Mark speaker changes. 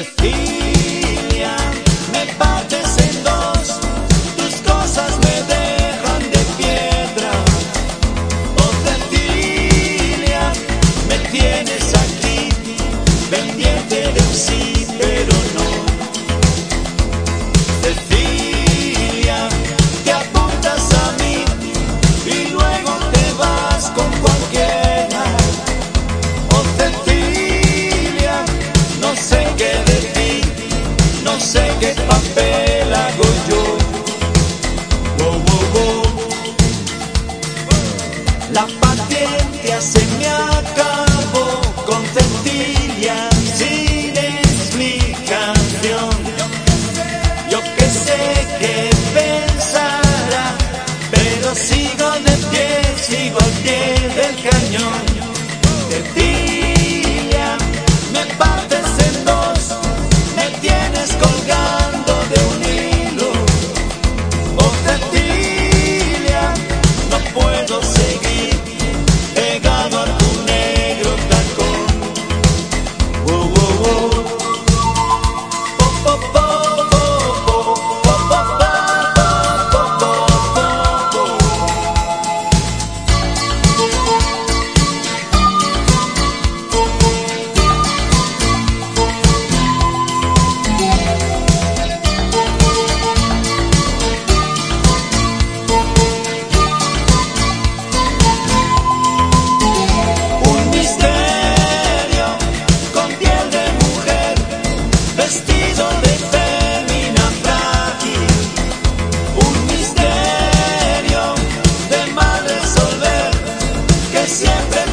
Speaker 1: necessita. La paciencia se me acabó con centillas. siempre